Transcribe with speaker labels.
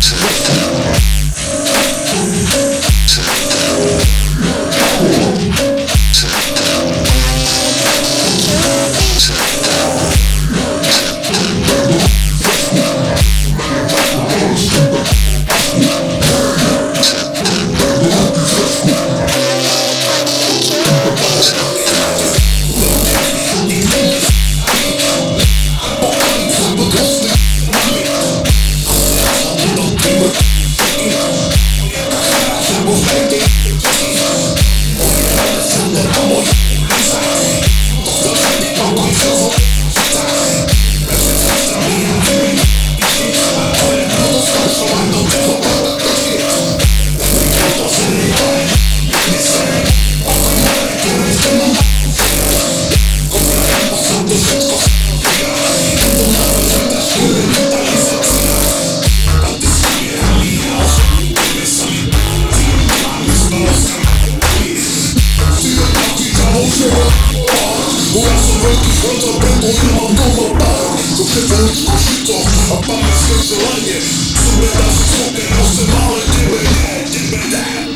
Speaker 1: With Who the I'm on in my room The people my skills So when I was talking, I said, Molly, give me that, give that